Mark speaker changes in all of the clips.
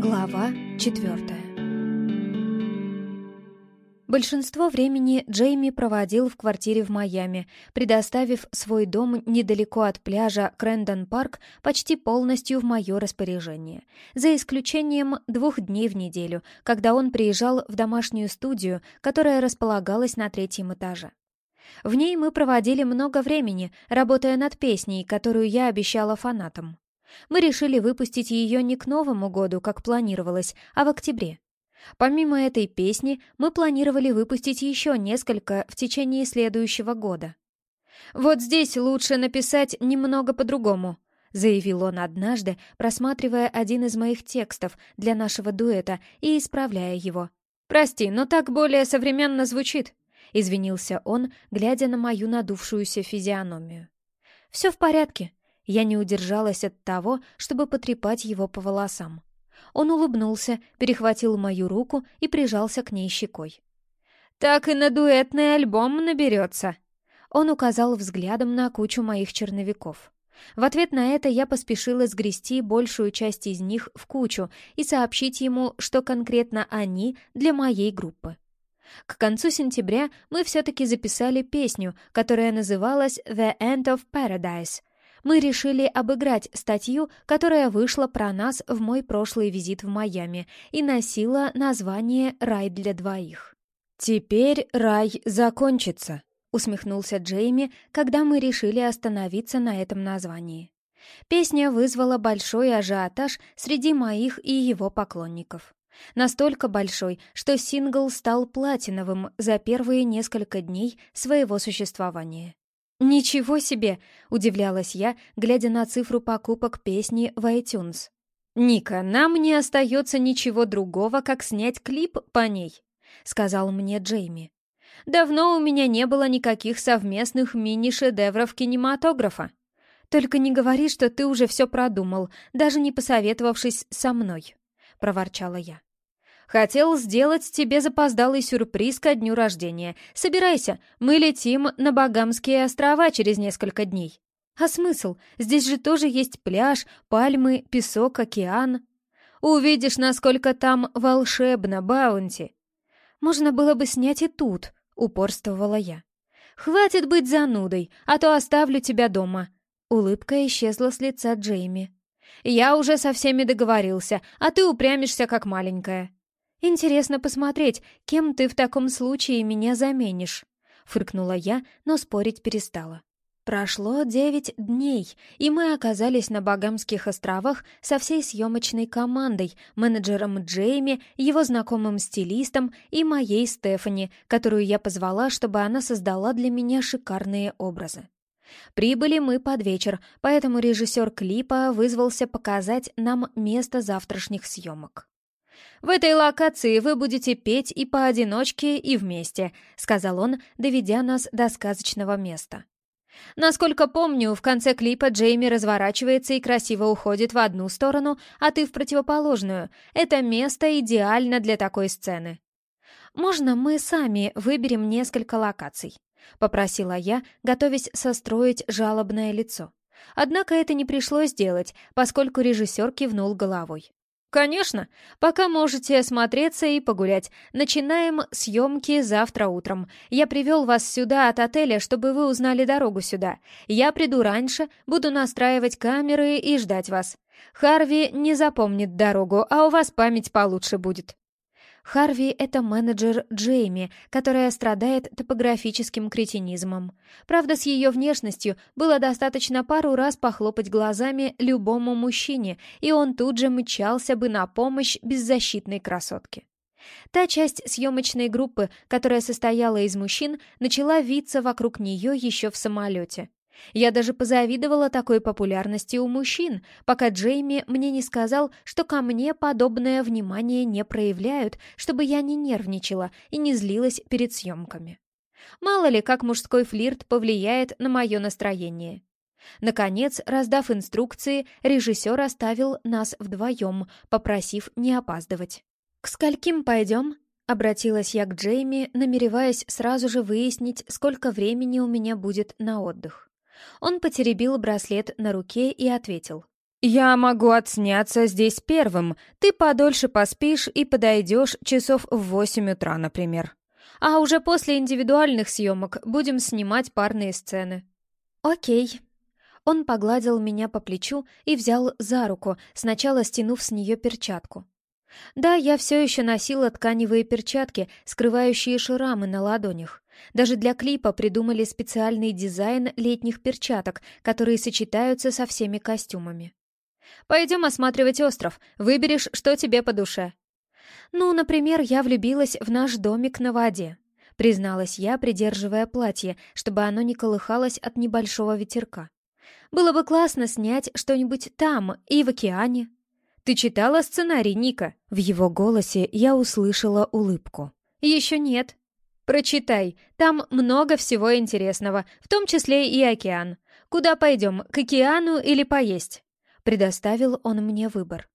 Speaker 1: Глава четвертая Большинство времени Джейми проводил в квартире в Майами, предоставив свой дом недалеко от пляжа Крэндон-парк почти полностью в мое распоряжение, за исключением двух дней в неделю, когда он приезжал в домашнюю студию, которая располагалась на третьем этаже. В ней мы проводили много времени, работая над песней, которую я обещала фанатам. Мы решили выпустить ее не к Новому году, как планировалось, а в октябре. Помимо этой песни, мы планировали выпустить еще несколько в течение следующего года. «Вот здесь лучше написать немного по-другому», — заявил он однажды, просматривая один из моих текстов для нашего дуэта и исправляя его. «Прости, но так более современно звучит», — извинился он, глядя на мою надувшуюся физиономию. «Все в порядке», я не удержалась от того, чтобы потрепать его по волосам. Он улыбнулся, перехватил мою руку и прижался к ней щекой. «Так и на дуэтный альбом наберется!» Он указал взглядом на кучу моих черновиков. В ответ на это я поспешила сгрести большую часть из них в кучу и сообщить ему, что конкретно они для моей группы. К концу сентября мы все-таки записали песню, которая называлась «The End of Paradise», мы решили обыграть статью, которая вышла про нас в мой прошлый визит в Майами и носила название «Рай для двоих». «Теперь рай закончится», — усмехнулся Джейми, когда мы решили остановиться на этом названии. Песня вызвала большой ажиотаж среди моих и его поклонников. Настолько большой, что сингл стал платиновым за первые несколько дней своего существования. «Ничего себе!» — удивлялась я, глядя на цифру покупок песни в iTunes. «Ника, нам не остается ничего другого, как снять клип по ней», — сказал мне Джейми. «Давно у меня не было никаких совместных мини-шедевров кинематографа. Только не говори, что ты уже все продумал, даже не посоветовавшись со мной», — проворчала я. Хотел сделать тебе запоздалый сюрприз ко дню рождения. Собирайся, мы летим на Багамские острова через несколько дней. А смысл? Здесь же тоже есть пляж, пальмы, песок, океан. Увидишь, насколько там волшебно, Баунти. Можно было бы снять и тут, упорствовала я. Хватит быть занудой, а то оставлю тебя дома. Улыбка исчезла с лица Джейми. Я уже со всеми договорился, а ты упрямишься как маленькая. «Интересно посмотреть, кем ты в таком случае меня заменишь?» — фыркнула я, но спорить перестала. Прошло девять дней, и мы оказались на Багамских островах со всей съемочной командой, менеджером Джейми, его знакомым стилистом и моей Стефани, которую я позвала, чтобы она создала для меня шикарные образы. Прибыли мы под вечер, поэтому режиссер клипа вызвался показать нам место завтрашних съемок. В этой локации вы будете петь и поодиночке, и вместе», — сказал он, доведя нас до сказочного места. Насколько помню, в конце клипа Джейми разворачивается и красиво уходит в одну сторону, а ты в противоположную. Это место идеально для такой сцены. «Можно мы сами выберем несколько локаций?» — попросила я, готовясь состроить жалобное лицо. Однако это не пришлось делать, поскольку режиссер кивнул головой. «Конечно. Пока можете осмотреться и погулять. Начинаем съемки завтра утром. Я привел вас сюда от отеля, чтобы вы узнали дорогу сюда. Я приду раньше, буду настраивать камеры и ждать вас. Харви не запомнит дорогу, а у вас память получше будет». Харви — это менеджер Джейми, которая страдает топографическим кретинизмом. Правда, с ее внешностью было достаточно пару раз похлопать глазами любому мужчине, и он тут же мчался бы на помощь беззащитной красотке. Та часть съемочной группы, которая состояла из мужчин, начала виться вокруг нее еще в самолете. Я даже позавидовала такой популярности у мужчин, пока Джейми мне не сказал, что ко мне подобное внимание не проявляют, чтобы я не нервничала и не злилась перед съемками. Мало ли, как мужской флирт повлияет на мое настроение. Наконец, раздав инструкции, режиссер оставил нас вдвоем, попросив не опаздывать. «К скольким пойдем?» — обратилась я к Джейми, намереваясь сразу же выяснить, сколько времени у меня будет на отдых. Он потеребил браслет на руке и ответил.
Speaker 2: «Я могу отсняться здесь первым. Ты подольше поспишь и подойдешь часов в восемь утра, например. А уже после индивидуальных съемок будем снимать парные сцены».
Speaker 1: «Окей». Он погладил меня по плечу и взял за руку, сначала стянув с нее перчатку. Да, я все еще носила тканевые перчатки, скрывающие шрамы на ладонях. Даже для клипа придумали специальный дизайн летних перчаток, которые сочетаются со всеми костюмами.
Speaker 2: «Пойдем осматривать остров. Выберешь, что тебе по душе».
Speaker 1: «Ну, например, я влюбилась в наш домик на воде», — призналась я, придерживая платье, чтобы оно не колыхалось от небольшого ветерка. «Было бы классно снять что-нибудь там и в океане».
Speaker 2: «Ты читала сценарий, Ника?»
Speaker 1: В его голосе я услышала улыбку.
Speaker 2: «Еще нет». «Прочитай, там много всего интересного, в том числе и океан. Куда пойдем, к океану или поесть?»
Speaker 1: Предоставил он мне выбор.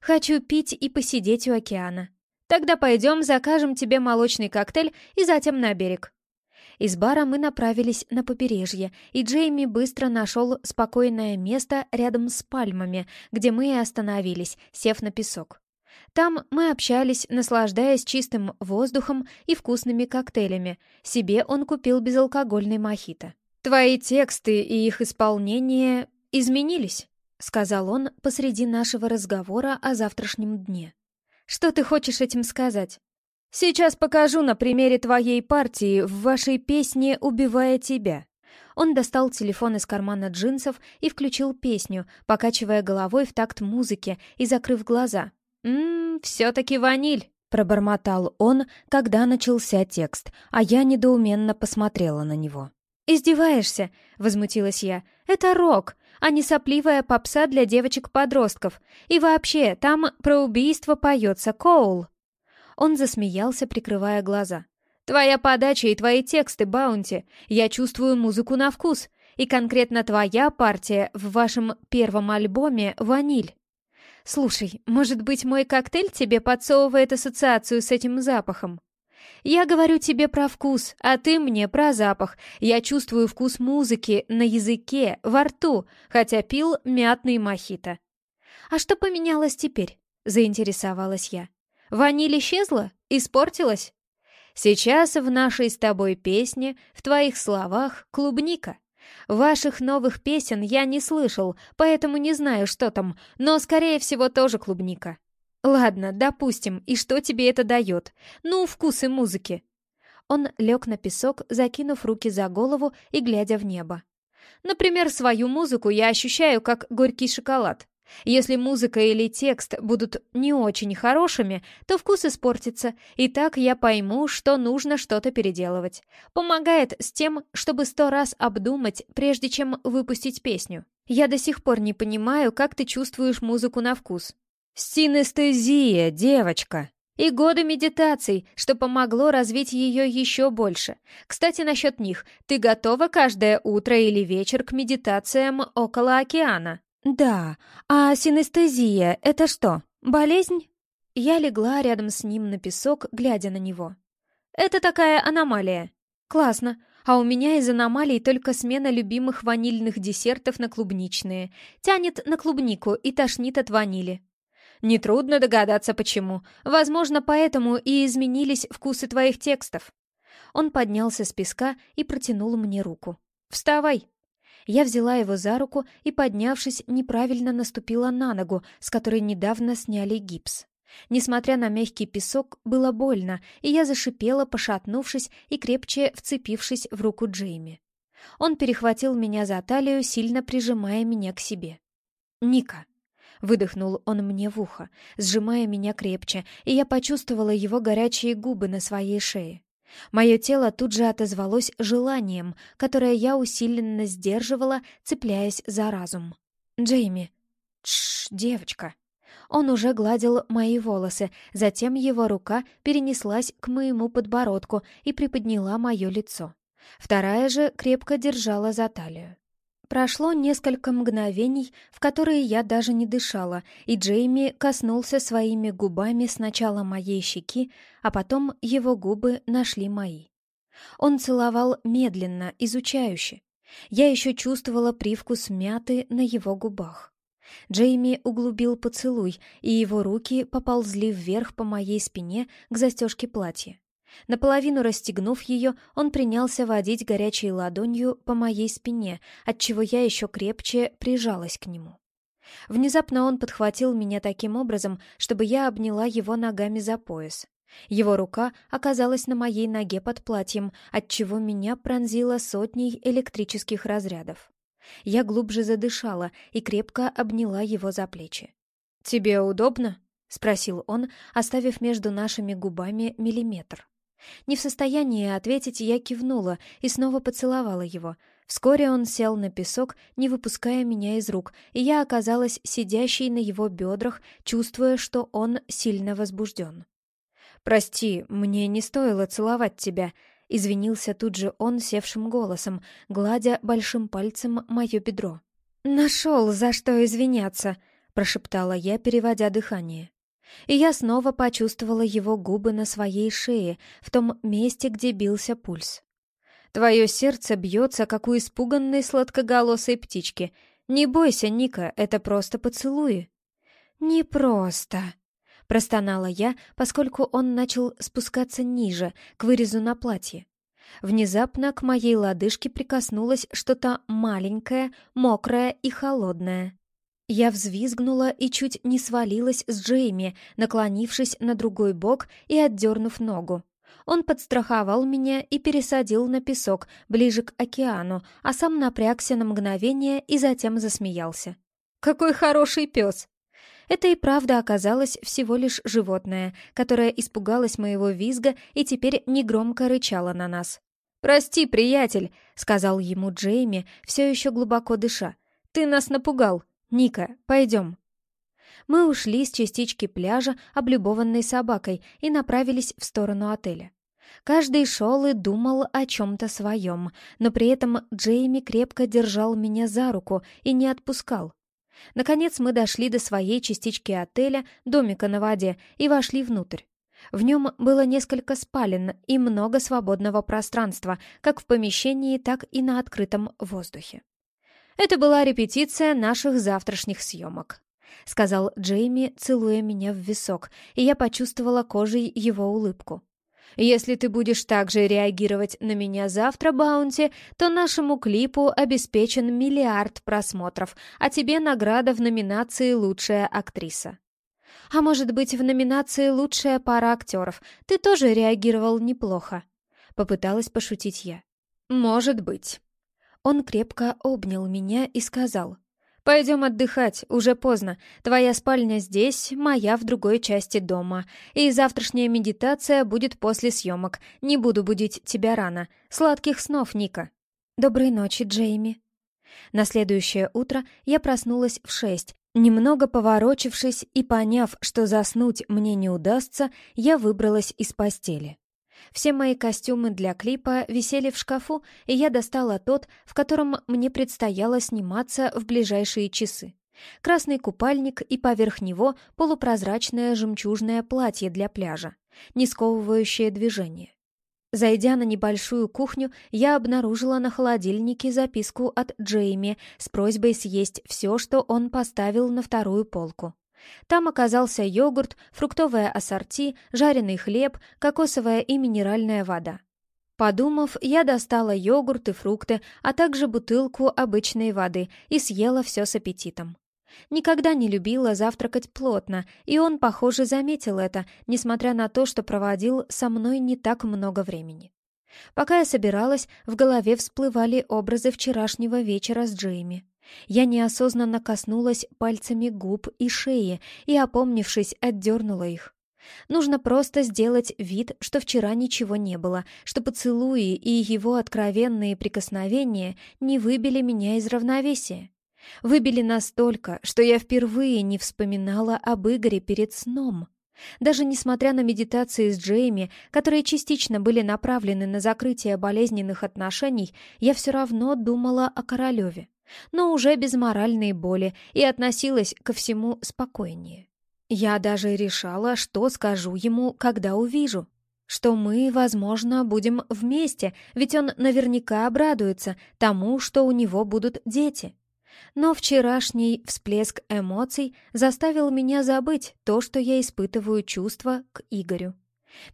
Speaker 1: «Хочу пить и посидеть у океана».
Speaker 2: «Тогда пойдем, закажем тебе молочный коктейль и затем на берег».
Speaker 1: Из бара мы направились на побережье, и Джейми быстро нашел спокойное место рядом с пальмами, где мы и остановились, сев на песок. Там мы общались, наслаждаясь чистым воздухом и вкусными коктейлями. Себе он купил безалкогольный мохито.
Speaker 2: «Твои тексты и их исполнение изменились», —
Speaker 1: сказал он посреди нашего разговора о завтрашнем дне.
Speaker 2: «Что ты хочешь этим сказать?» Сейчас покажу на примере твоей партии в вашей песне «Убивая тебя».
Speaker 1: Он достал телефон из кармана джинсов и включил песню, покачивая головой в такт музыки и закрыв глаза.
Speaker 2: «Ммм, все-таки ваниль!»
Speaker 1: — пробормотал он, когда начался текст, а я недоуменно посмотрела на него.
Speaker 2: «Издеваешься?» — возмутилась я. «Это рок, а не сопливая попса для девочек-подростков. И вообще, там про убийство поется Коул».
Speaker 1: Он засмеялся, прикрывая глаза.
Speaker 2: «Твоя подача и твои тексты, Баунти. Я чувствую музыку на вкус. И конкретно твоя партия в вашем первом альбоме «Ваниль». Слушай, может быть, мой коктейль тебе подсовывает ассоциацию с этим запахом? Я говорю тебе про вкус, а ты мне про запах. Я чувствую вкус музыки на языке, во рту, хотя пил мятный мохито.
Speaker 1: А что поменялось теперь? Заинтересовалась я.
Speaker 2: Ваниль исчезла? Испортилась? Сейчас в нашей с тобой песне, в твоих словах, клубника. Ваших новых песен я не слышал, поэтому не знаю, что там, но, скорее всего, тоже клубника. Ладно, допустим, и что тебе это дает? Ну, вкусы музыки.
Speaker 1: Он лег на песок, закинув руки за голову и глядя в небо.
Speaker 2: Например, свою музыку я ощущаю как горький шоколад. Если музыка или текст будут не очень хорошими, то вкус испортится, и так я пойму, что нужно что-то переделывать. Помогает с тем, чтобы сто раз обдумать, прежде чем выпустить песню. Я до сих пор не понимаю, как ты чувствуешь музыку на вкус. Синестезия, девочка. И годы медитаций, что помогло развить ее еще больше. Кстати, насчет них. Ты готова каждое утро или вечер к медитациям около океана?
Speaker 1: «Да, а синестезия — это что, болезнь?» Я легла рядом с ним на песок, глядя на него.
Speaker 2: «Это такая аномалия».
Speaker 1: «Классно. А у меня из аномалий только смена любимых ванильных десертов на клубничные. Тянет на клубнику и тошнит от ванили».
Speaker 2: «Нетрудно догадаться, почему. Возможно, поэтому и изменились вкусы твоих текстов».
Speaker 1: Он поднялся с песка и протянул мне руку.
Speaker 2: «Вставай!»
Speaker 1: Я взяла его за руку и, поднявшись, неправильно наступила на ногу, с которой недавно сняли гипс. Несмотря на мягкий песок, было больно, и я зашипела, пошатнувшись и крепче вцепившись в руку Джейми. Он перехватил меня за талию, сильно прижимая меня к себе. «Ника!» — выдохнул он мне в ухо, сжимая меня крепче, и я почувствовала его горячие губы на своей шее. Мое тело тут же отозвалось желанием, которое я усиленно сдерживала, цепляясь за разум. «Джейми!» «Тш, девочка!» Он уже гладил мои волосы, затем его рука перенеслась к моему подбородку и приподняла мое лицо. Вторая же крепко держала за талию. Прошло несколько мгновений, в которые я даже не дышала, и Джейми коснулся своими губами сначала моей щеки, а потом его губы нашли мои. Он целовал медленно, изучающе. Я еще чувствовала привкус мяты на его губах. Джейми углубил поцелуй, и его руки поползли вверх по моей спине к застежке платья. Наполовину расстегнув ее, он принялся водить горячей ладонью по моей спине, отчего я еще крепче прижалась к нему. Внезапно он подхватил меня таким образом, чтобы я обняла его ногами за пояс. Его рука оказалась на моей ноге под платьем, отчего меня пронзило сотней электрических разрядов. Я глубже задышала и крепко обняла его за плечи.
Speaker 2: «Тебе удобно?» — спросил
Speaker 1: он, оставив между нашими губами миллиметр. Не в состоянии ответить, я кивнула и снова поцеловала его. Вскоре он сел на песок, не выпуская меня из рук, и я оказалась сидящей на его бедрах, чувствуя, что он сильно возбужден.
Speaker 2: «Прости, мне не стоило целовать тебя», — извинился тут же он севшим голосом, гладя большим пальцем мое бедро.
Speaker 1: «Нашел, за что извиняться», — прошептала я, переводя дыхание. И я снова почувствовала его губы на своей шее, в том месте, где бился пульс.
Speaker 2: «Твое сердце бьется, как у испуганной сладкоголосой птички. Не бойся, Ника, это просто поцелуи».
Speaker 1: «Не просто», Простонала я, поскольку он начал спускаться ниже, к вырезу на платье. Внезапно к моей лодыжке прикоснулось что-то маленькое, мокрое и холодное. Я взвизгнула и чуть не свалилась с Джейми, наклонившись на другой бок и отдернув ногу. Он подстраховал меня и пересадил на песок, ближе к океану, а сам напрягся на мгновение и затем засмеялся.
Speaker 2: «Какой хороший пес!»
Speaker 1: Это и правда оказалось всего лишь животное, которое испугалось моего визга и теперь негромко рычало на нас.
Speaker 2: «Прости, приятель», — сказал ему Джейми, все еще глубоко дыша. «Ты нас напугал. Ника, пойдем».
Speaker 1: Мы ушли с частички пляжа, облюбованной собакой, и направились в сторону отеля. Каждый шел и думал о чем-то своем, но при этом Джейми крепко держал меня за руку и не отпускал. Наконец мы дошли до своей частички отеля, домика на воде, и вошли внутрь. В нем было несколько спален и много свободного пространства, как в помещении, так и на открытом воздухе.
Speaker 2: «Это была репетиция наших завтрашних съемок», — сказал Джейми, целуя меня в висок, и я почувствовала кожей его улыбку. Если ты будешь также реагировать на меня завтра, Баунти, то нашему клипу обеспечен миллиард просмотров, а тебе награда в номинации «Лучшая актриса».
Speaker 1: А может быть, в номинации «Лучшая пара актеров» ты тоже реагировал неплохо? Попыталась пошутить я.
Speaker 2: Может быть.
Speaker 1: Он крепко обнял меня и сказал —
Speaker 2: «Пойдем отдыхать, уже поздно. Твоя спальня здесь, моя в другой части дома. И завтрашняя медитация будет после съемок. Не буду будить тебя рано. Сладких снов, Ника».
Speaker 1: «Доброй ночи, Джейми». На следующее утро я проснулась в шесть. Немного поворочившись и поняв, что заснуть мне не удастся, я выбралась из постели. Все мои костюмы для клипа висели в шкафу, и я достала тот, в котором мне предстояло сниматься в ближайшие часы. Красный купальник и поверх него полупрозрачное жемчужное платье для пляжа, не сковывающее движение. Зайдя на небольшую кухню, я обнаружила на холодильнике записку от Джейми с просьбой съесть все, что он поставил на вторую полку. Там оказался йогурт, фруктовое ассорти, жареный хлеб, кокосовая и минеральная вода. Подумав, я достала йогурт и фрукты, а также бутылку обычной воды и съела все с аппетитом. Никогда не любила завтракать плотно, и он, похоже, заметил это, несмотря на то, что проводил со мной не так много времени. Пока я собиралась, в голове всплывали образы вчерашнего вечера с Джейми. Я неосознанно коснулась пальцами губ и шеи и, опомнившись, отдернула их. Нужно просто сделать вид, что вчера ничего не было, что поцелуи и его откровенные прикосновения не выбили меня из равновесия. Выбили настолько, что я впервые не вспоминала об Игоре перед сном. Даже несмотря на медитации с Джейми, которые частично были направлены на закрытие болезненных отношений, я все равно думала о Королеве но уже без моральной боли и относилась ко всему спокойнее. Я даже решала, что скажу ему, когда увижу. Что мы, возможно, будем вместе, ведь он наверняка обрадуется тому, что у него будут дети. Но вчерашний всплеск эмоций заставил меня забыть то, что я испытываю чувства к Игорю.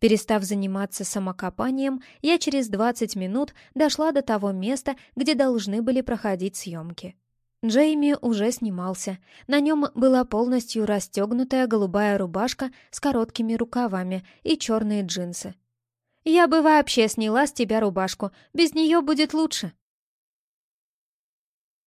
Speaker 1: Перестав заниматься самокопанием, я через 20 минут дошла до того места, где должны были проходить съемки. Джейми уже снимался. На нем была полностью расстегнутая голубая рубашка с короткими рукавами и черные джинсы. «Я бы вообще сняла с тебя рубашку, без нее будет лучше»,